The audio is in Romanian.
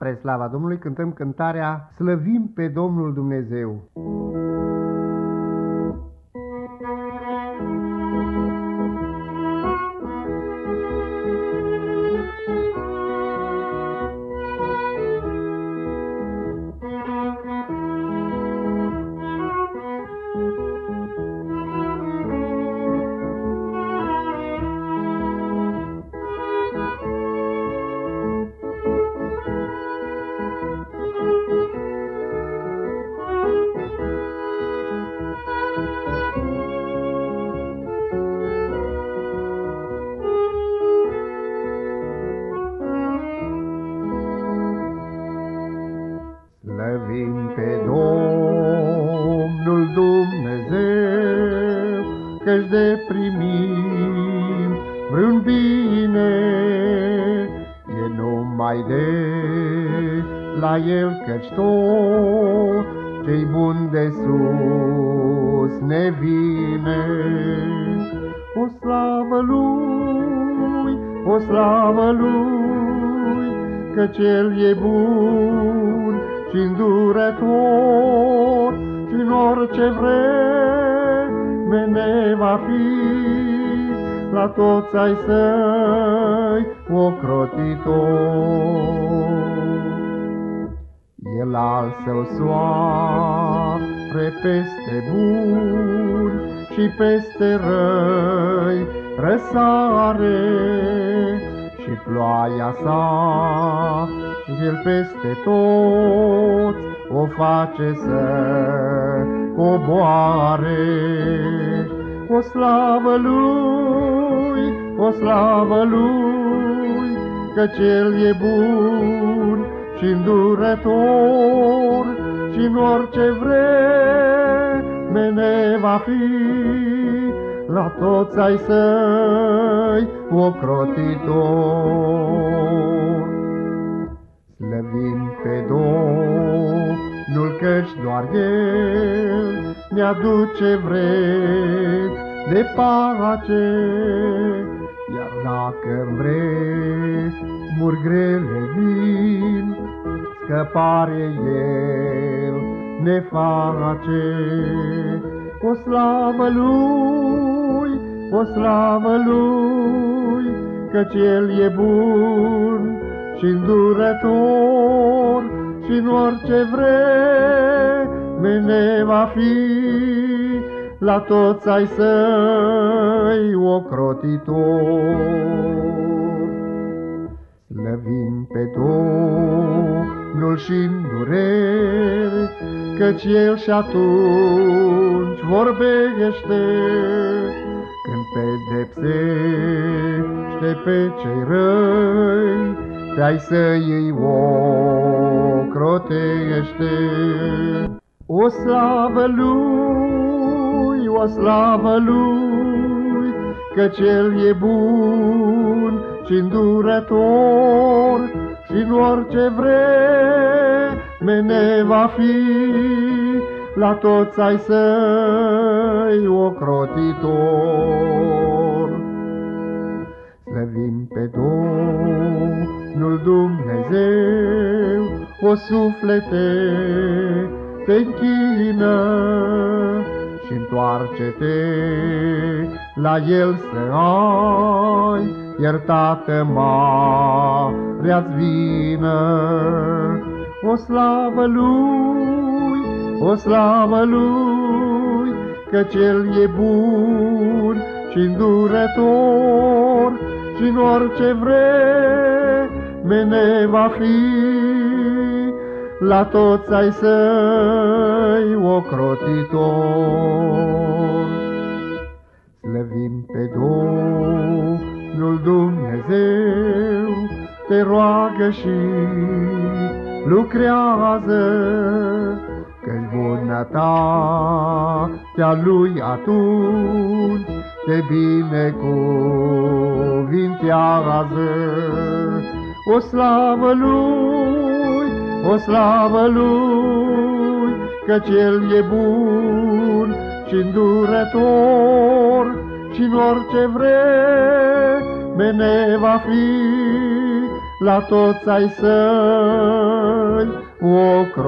Spre slava Domnului cântăm cântarea Slăvim pe Domnul Dumnezeu. Că-și de primim vreun bine, E numai de la El căci tot ce-i bun de sus ne vine. O slavă Lui, o slavă Lui, Căci El e bun și îndurător și în orice vreme ne va fi la toți ai săi ocrotitor. El al său soare peste bun și peste răi răsare și ploaia sa el peste tot o face să coboare. O slavă lui, o slavă lui, Căci El e bun și îndurător și în orice vreme ne va fi la toți ai săi ocrotitor. Slăvim pe Domnul căci doar El ne aduce vrem de pace, iar dacă vremuri grele vin, scăpare El ne face. O slavă Lui, o slavă Lui, căci El e bun și îndurător și în orice vreme ne va fi la toți ai săi ocrotitor. Slăvim pe Domnul și în durere, căci El și atunci vorbește, când pedepsește pe cei răi, pe-ai să iei ocrotește. O slavă lui, o slavă lui, Căci El e bun și îndurător și în orice vreme ne va fi la toți ai săi ocrotitor. Slăvim pe Domnul Dumnezeu, o suflete te închină și întoarce-te la El să ai iertată marea-ți vină. O slavă Lui, o slavă Lui, căci El e bun și îndurător și în orice vreme ne va fi la toți ai săi ocrotitor. Slăvim pe Domnul Dumnezeu, te roagă și lucrează, Că-și bunătatea Lui atunci te binecuvintează. O slavă Lui, o slavă Lui, Căci El e bun și îndurător și în orice vreme ne va fi la toți ai săi ocrotitor.